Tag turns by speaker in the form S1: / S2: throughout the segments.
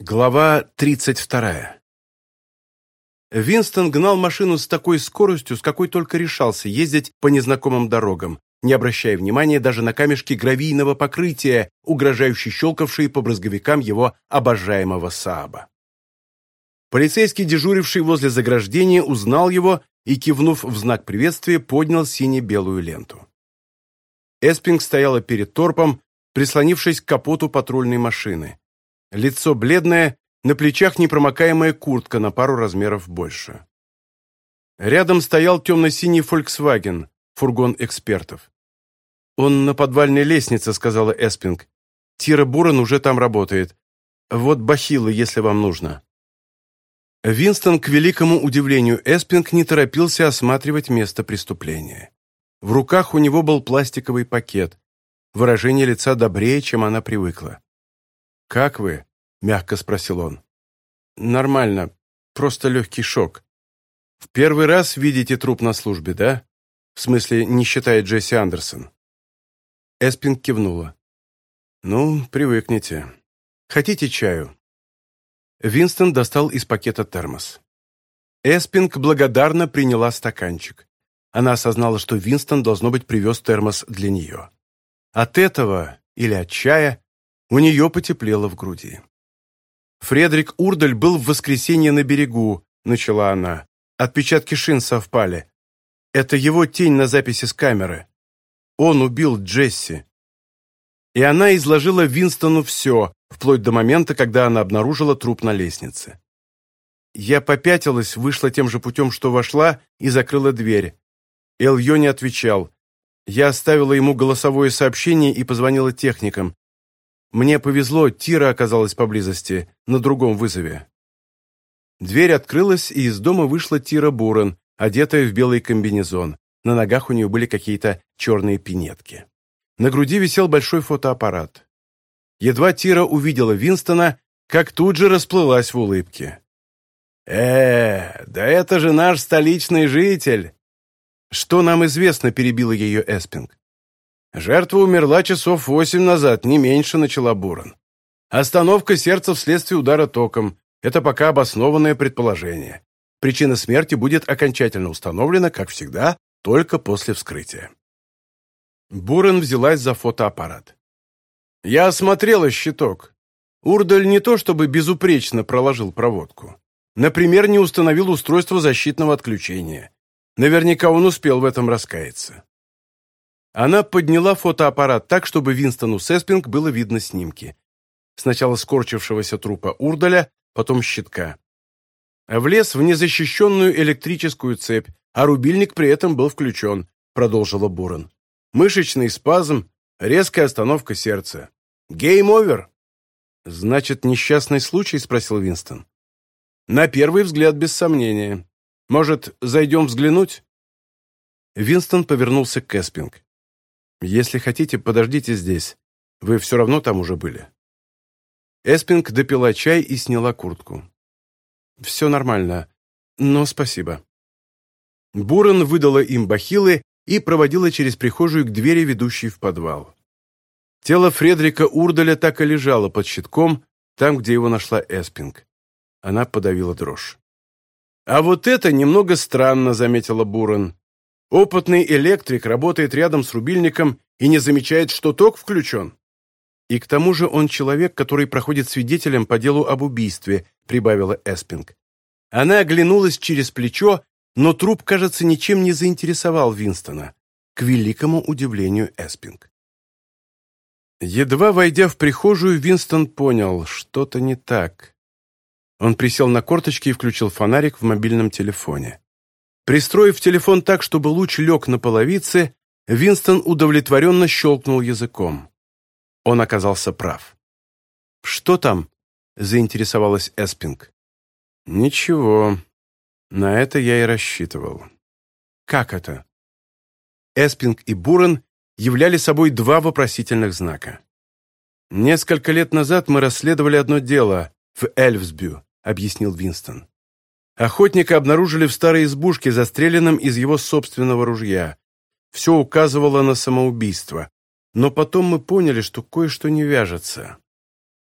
S1: Глава 32. Винстон гнал машину с такой скоростью, с какой только решался ездить по незнакомым дорогам, не обращая внимания даже на камешки гравийного покрытия, угрожающе щелкавшие по брызговикам его обожаемого Сааба. Полицейский, дежуривший возле заграждения, узнал его и, кивнув в знак приветствия, поднял сине-белую ленту. Эспинг стояла перед торпом, прислонившись к капоту патрульной машины. Лицо бледное, на плечах непромокаемая куртка на пару размеров больше. Рядом стоял темно-синий «Фольксваген», фургон экспертов. «Он на подвальной лестнице», — сказала Эспинг. «Тира Бурен уже там работает. Вот бахилы, если вам нужно». Винстон, к великому удивлению Эспинг, не торопился осматривать место преступления. В руках у него был пластиковый пакет. Выражение лица добрее, чем она привыкла. «Как вы?» мягко спросил он. «Нормально. Просто легкий шок. В первый раз видите труп на службе, да? В смысле, не считая Джесси Андерсон?» Эспинг кивнула. «Ну, привыкните. Хотите чаю?» Винстон достал из пакета термос. Эспинг благодарно приняла стаканчик. Она осознала, что Винстон, должно быть, привез термос для нее. От этого, или от чая, у нее потеплело в груди. Фредерик Урдаль был в воскресенье на берегу, начала она. Отпечатки шин совпали. Это его тень на записи с камеры. Он убил Джесси. И она изложила Винстону все, вплоть до момента, когда она обнаружила труп на лестнице. Я попятилась, вышла тем же путем, что вошла, и закрыла дверь. Эл не отвечал. Я оставила ему голосовое сообщение и позвонила техникам. Мне повезло, Тира оказалась поблизости, на другом вызове. Дверь открылась, и из дома вышла Тира Бурен, одетая в белый комбинезон. На ногах у нее были какие-то черные пинетки. На груди висел большой фотоаппарат. Едва Тира увидела Винстона, как тут же расплылась в улыбке. «Э, да это же наш столичный житель!» «Что нам известно?» – перебила ее Эспинг. Жертва умерла часов восемь назад, не меньше начала Буран. Остановка сердца вследствие удара током – это пока обоснованное предположение. Причина смерти будет окончательно установлена, как всегда, только после вскрытия. Бурен взялась за фотоаппарат. «Я осмотрела щиток. Урдаль не то чтобы безупречно проложил проводку. Например, не установил устройство защитного отключения. Наверняка он успел в этом раскаяться. Она подняла фотоаппарат так, чтобы Винстону Сеспинг было видно снимки. Сначала скорчившегося трупа Урдаля, потом щитка. «Влез в незащищенную электрическую цепь, а рубильник при этом был включен», — продолжила Бурен. «Мышечный спазм, резкая остановка сердца. Game over!» «Значит, несчастный случай?» — спросил Винстон. «На первый взгляд, без сомнения. Может, зайдем взглянуть?» Винстон повернулся к Эспинг. Если хотите, подождите здесь. Вы все равно там уже были». Эспинг допила чай и сняла куртку. «Все нормально, но спасибо». Бурен выдала им бахилы и проводила через прихожую к двери, ведущей в подвал. Тело Фредрика Урдаля так и лежало под щитком, там, где его нашла Эспинг. Она подавила дрожь. «А вот это немного странно», — заметила Бурен. Опытный электрик работает рядом с рубильником и не замечает, что ток включен. И к тому же он человек, который проходит свидетелем по делу об убийстве, прибавила Эспинг. Она оглянулась через плечо, но труп, кажется, ничем не заинтересовал Винстона, к великому удивлению Эспинг. Едва войдя в прихожую, Винстон понял, что-то не так. Он присел на корточки и включил фонарик в мобильном телефоне. Пристроив телефон так, чтобы луч лег на половице, Винстон удовлетворенно щелкнул языком. Он оказался прав. «Что там?» — заинтересовалась Эспинг. «Ничего. На это я и рассчитывал». «Как это?» Эспинг и Бурен являли собой два вопросительных знака. «Несколько лет назад мы расследовали одно дело в Эльфсбю», — объяснил Винстон. Охотника обнаружили в старой избушке, застреленном из его собственного ружья. Все указывало на самоубийство. Но потом мы поняли, что кое-что не вяжется.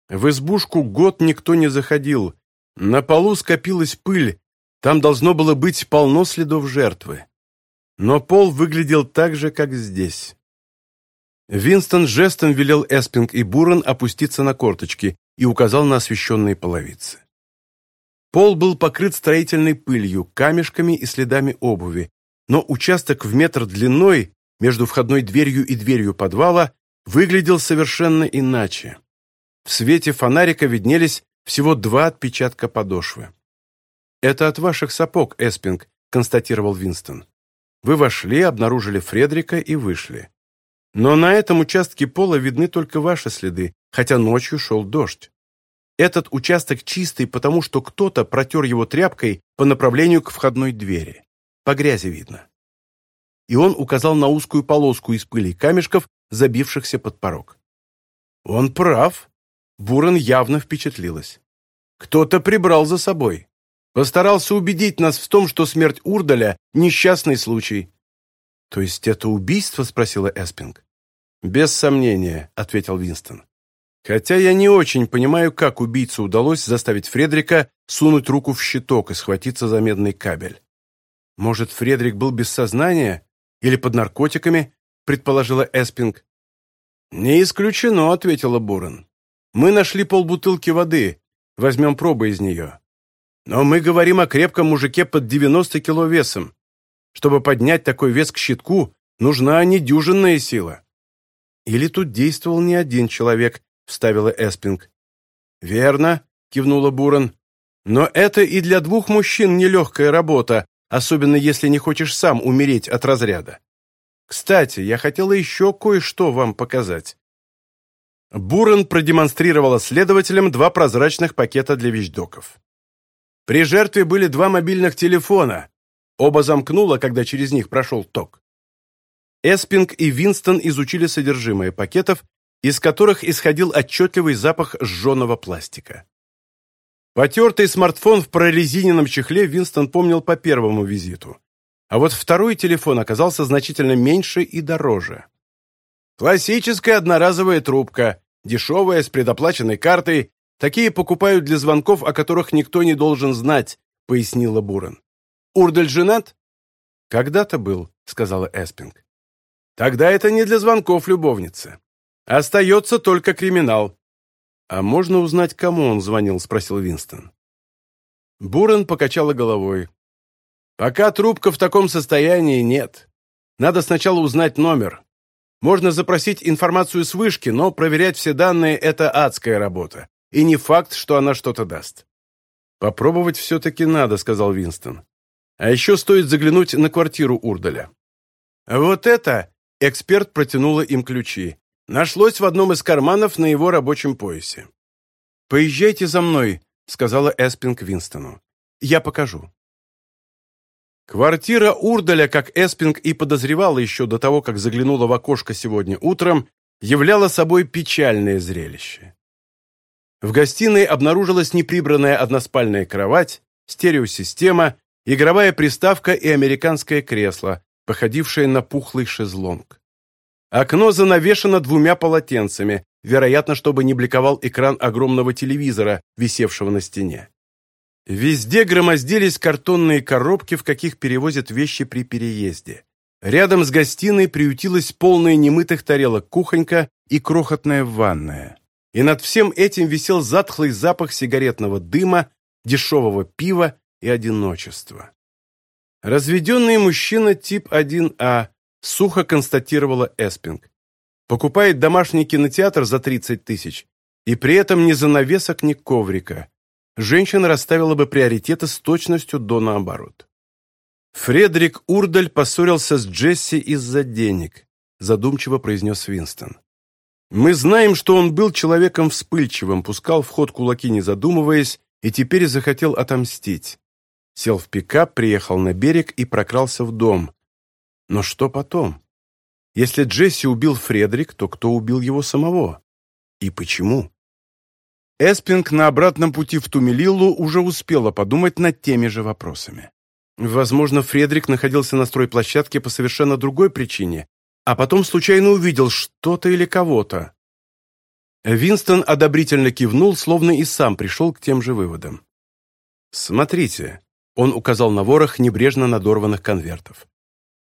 S1: В избушку год никто не заходил. На полу скопилась пыль. Там должно было быть полно следов жертвы. Но пол выглядел так же, как здесь. Винстон жестом велел Эспинг и Бурен опуститься на корточки и указал на освещенные половицы. Пол был покрыт строительной пылью, камешками и следами обуви, но участок в метр длиной между входной дверью и дверью подвала выглядел совершенно иначе. В свете фонарика виднелись всего два отпечатка подошвы. «Это от ваших сапог, Эспинг», — констатировал Винстон. «Вы вошли, обнаружили Фредрика и вышли. Но на этом участке пола видны только ваши следы, хотя ночью шел дождь. этот участок чистый, потому что кто-то протер его тряпкой по направлению к входной двери. По грязи видно. И он указал на узкую полоску из пыли камешков, забившихся под порог. Он прав. Бурен явно впечатлилась. Кто-то прибрал за собой. Постарался убедить нас в том, что смерть Урдаля – несчастный случай. «То есть это убийство?» – спросила Эспинг. «Без сомнения», – ответил Винстон. Хотя я не очень понимаю, как убийце удалось заставить Фредрика сунуть руку в щиток и схватиться за медный кабель. Может, Фредрик был без сознания или под наркотиками, предположила Эспинг. «Не исключено», — ответила Бурен. «Мы нашли полбутылки воды. Возьмем пробы из нее. Но мы говорим о крепком мужике под 90 кило весом. Чтобы поднять такой вес к щитку, нужна недюжинная сила». Или тут действовал не один человек, вставила Эспинг. «Верно», — кивнула Бурен. «Но это и для двух мужчин нелегкая работа, особенно если не хочешь сам умереть от разряда. Кстати, я хотела еще кое-что вам показать». Бурен продемонстрировала следователям два прозрачных пакета для вещдоков. При жертве были два мобильных телефона. Оба замкнуло, когда через них прошел ток. Эспинг и Винстон изучили содержимое пакетов из которых исходил отчетливый запах сжженного пластика. Потертый смартфон в прорезиненном чехле Винстон помнил по первому визиту. А вот второй телефон оказался значительно меньше и дороже. Классическая одноразовая трубка, дешевая, с предоплаченной картой. Такие покупают для звонков, о которых никто не должен знать, пояснила Бурен. Урдель женат? Когда-то был, сказала Эспинг. Тогда это не для звонков любовницы. Остается только криминал». «А можно узнать, кому он звонил?» — спросил Винстон. Бурен покачала головой. «Пока трубка в таком состоянии нет. Надо сначала узнать номер. Можно запросить информацию с вышки, но проверять все данные — это адская работа. И не факт, что она что-то даст». «Попробовать все-таки надо», — сказал Винстон. А еще стоит заглянуть на квартиру Урдаля. Вот это эксперт протянула им ключи. Нашлось в одном из карманов на его рабочем поясе. «Поезжайте за мной», — сказала Эспинг Винстону. «Я покажу». Квартира Урдаля, как Эспинг и подозревала еще до того, как заглянула в окошко сегодня утром, являла собой печальное зрелище. В гостиной обнаружилась неприбранная односпальная кровать, стереосистема, игровая приставка и американское кресло, походившее на пухлый шезлонг. Окно занавешено двумя полотенцами, вероятно, чтобы не бликовал экран огромного телевизора, висевшего на стене. Везде громоздились картонные коробки, в каких перевозят вещи при переезде. Рядом с гостиной приютилась полная немытых тарелок кухонька и крохотная ванная. И над всем этим висел затхлый запах сигаретного дыма, дешевого пива и одиночества. Разведенный мужчина тип 1А, сухо констатировала Эспинг. «Покупает домашний кинотеатр за 30 тысяч, и при этом ни занавесок, ни коврика. Женщина расставила бы приоритеты с точностью до наоборот». «Фредерик Урдаль поссорился с Джесси из-за денег», задумчиво произнес Винстон. «Мы знаем, что он был человеком вспыльчивым, пускал в ход кулаки, не задумываясь, и теперь захотел отомстить. Сел в пикап, приехал на берег и прокрался в дом. Но что потом? Если Джесси убил Фредерик, то кто убил его самого? И почему? Эспинг на обратном пути в Тумелиллу уже успела подумать над теми же вопросами. Возможно, Фредерик находился на стройплощадке по совершенно другой причине, а потом случайно увидел что-то или кого-то. Винстон одобрительно кивнул, словно и сам пришел к тем же выводам. «Смотрите», — он указал на ворох небрежно надорванных конвертов.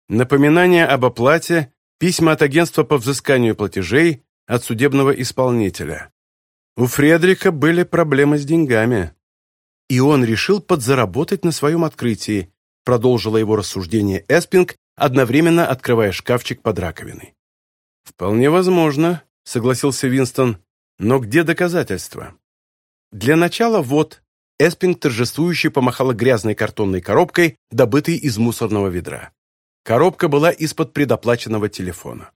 S1: Напоминание об оплате, письма от агентства по взысканию платежей, от судебного исполнителя. У Фредрика были проблемы с деньгами. И он решил подзаработать на своем открытии, продолжила его рассуждение Эспинг, одновременно открывая шкафчик под раковиной. «Вполне возможно», — согласился Винстон, — «но где доказательства?» «Для начала вот», — Эспинг торжествующе помахала грязной картонной коробкой, добытой из мусорного ведра. Коробка была из-под предоплаченного телефона.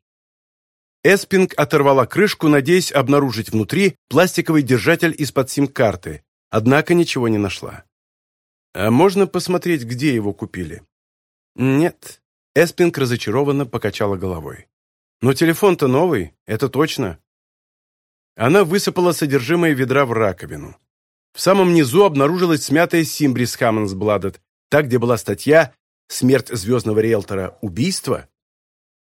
S1: Эспинг оторвала крышку, надеясь обнаружить внутри пластиковый держатель из-под сим-карты, однако ничего не нашла. «А можно посмотреть, где его купили?» «Нет». Эспинг разочарованно покачала головой. «Но телефон-то новый, это точно». Она высыпала содержимое ведра в раковину. В самом низу обнаружилась смятая симбрис Хаммонсбладет, та, где была статья смерть звездного риэлтора – убийство?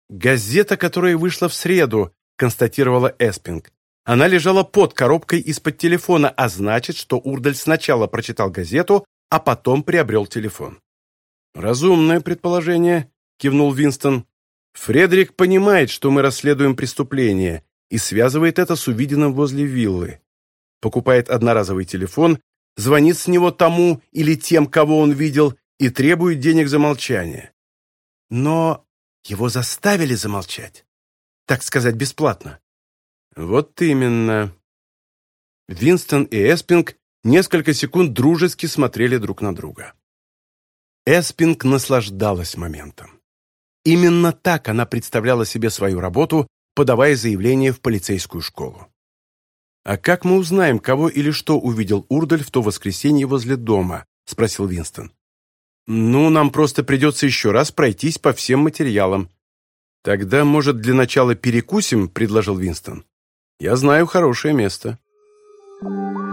S1: Газета, которая вышла в среду, констатировала Эспинг. Она лежала под коробкой из-под телефона, а значит, что Урдаль сначала прочитал газету, а потом приобрел телефон. «Разумное предположение», – кивнул Винстон. «Фредерик понимает, что мы расследуем преступление, и связывает это с увиденным возле виллы. Покупает одноразовый телефон, звонит с него тому или тем, кого он видел, и требует денег за молчание. Но его заставили замолчать. Так сказать, бесплатно. Вот именно. Винстон и Эспинг несколько секунд дружески смотрели друг на друга. Эспинг наслаждалась моментом. Именно так она представляла себе свою работу, подавая заявление в полицейскую школу. «А как мы узнаем, кого или что увидел Урдаль в то воскресенье возле дома?» – спросил Винстон.«Ну, нам просто придется еще раз пройтись по всем материалам». «Тогда, может, для начала перекусим?» – предложил Винстон. «Я знаю хорошее место». Thank you.